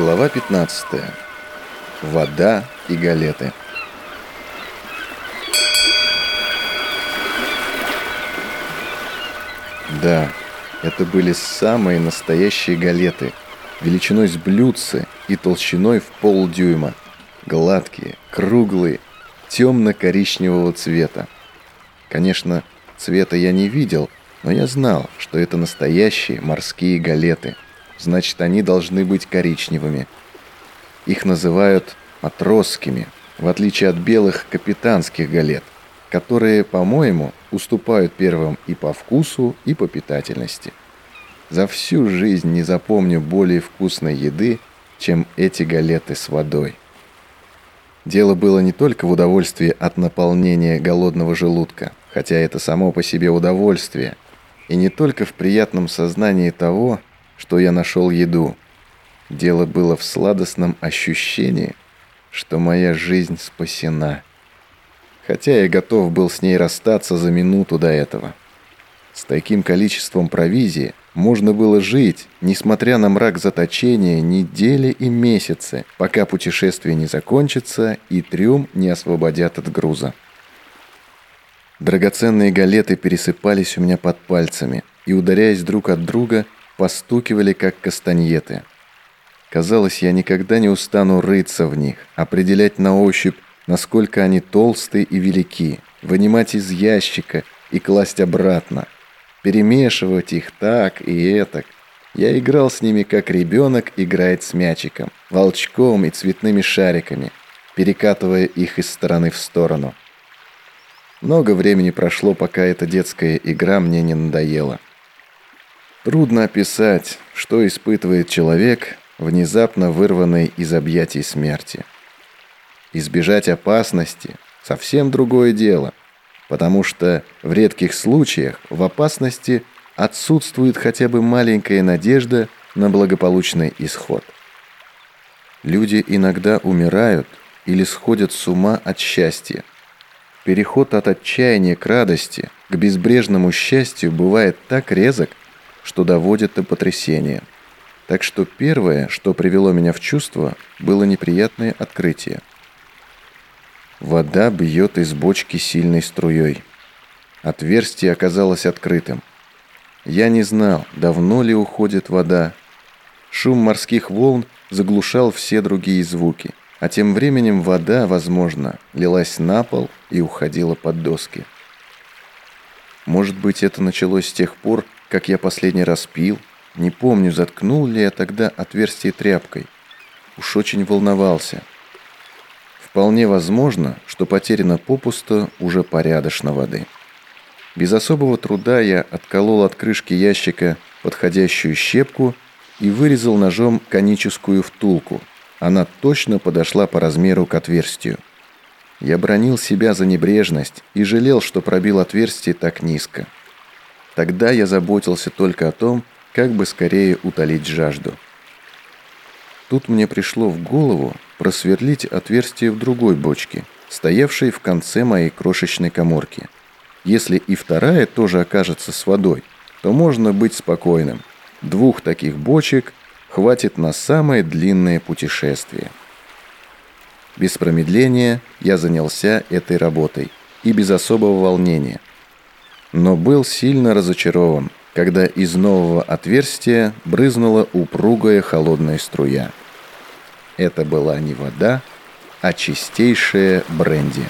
Глава 15. Вода и галеты. Да, это были самые настоящие галеты, величиной с блюдце и толщиной в полдюйма. Гладкие, круглые, темно-коричневого цвета. Конечно, цвета я не видел, но я знал, что это настоящие морские галеты – значит, они должны быть коричневыми. Их называют матросскими, в отличие от белых капитанских галет, которые, по-моему, уступают первым и по вкусу, и по питательности. За всю жизнь не запомню более вкусной еды, чем эти галеты с водой. Дело было не только в удовольствии от наполнения голодного желудка, хотя это само по себе удовольствие, и не только в приятном сознании того, что я нашел еду. Дело было в сладостном ощущении, что моя жизнь спасена. Хотя я готов был с ней расстаться за минуту до этого. С таким количеством провизии можно было жить, несмотря на мрак заточения, недели и месяцы, пока путешествие не закончится и трюм не освободят от груза. Драгоценные галеты пересыпались у меня под пальцами и, ударяясь друг от друга, постукивали, как кастаньеты. Казалось, я никогда не устану рыться в них, определять на ощупь, насколько они толстые и велики, вынимать из ящика и класть обратно, перемешивать их так и этак. Я играл с ними, как ребенок играет с мячиком, волчком и цветными шариками, перекатывая их из стороны в сторону. Много времени прошло, пока эта детская игра мне не надоела. Трудно описать, что испытывает человек, внезапно вырванный из объятий смерти. Избежать опасности – совсем другое дело, потому что в редких случаях в опасности отсутствует хотя бы маленькая надежда на благополучный исход. Люди иногда умирают или сходят с ума от счастья. Переход от отчаяния к радости, к безбрежному счастью бывает так резок, что доводит до потрясения. Так что первое, что привело меня в чувство, было неприятное открытие. Вода бьет из бочки сильной струей. Отверстие оказалось открытым. Я не знал, давно ли уходит вода. Шум морских волн заглушал все другие звуки, а тем временем вода, возможно, лилась на пол и уходила под доски. Может быть, это началось с тех пор, как я последний раз пил. Не помню, заткнул ли я тогда отверстие тряпкой. Уж очень волновался. Вполне возможно, что потеряно попусто уже порядочно воды. Без особого труда я отколол от крышки ящика подходящую щепку и вырезал ножом коническую втулку. Она точно подошла по размеру к отверстию. Я бронил себя за небрежность и жалел, что пробил отверстие так низко. Тогда я заботился только о том, как бы скорее утолить жажду. Тут мне пришло в голову просверлить отверстие в другой бочке, стоявшей в конце моей крошечной коморки. Если и вторая тоже окажется с водой, то можно быть спокойным. Двух таких бочек хватит на самое длинное путешествие. Без промедления я занялся этой работой и без особого волнения – но был сильно разочарован, когда из нового отверстия брызнула упругая холодная струя. Это была не вода, а чистейшая бренди.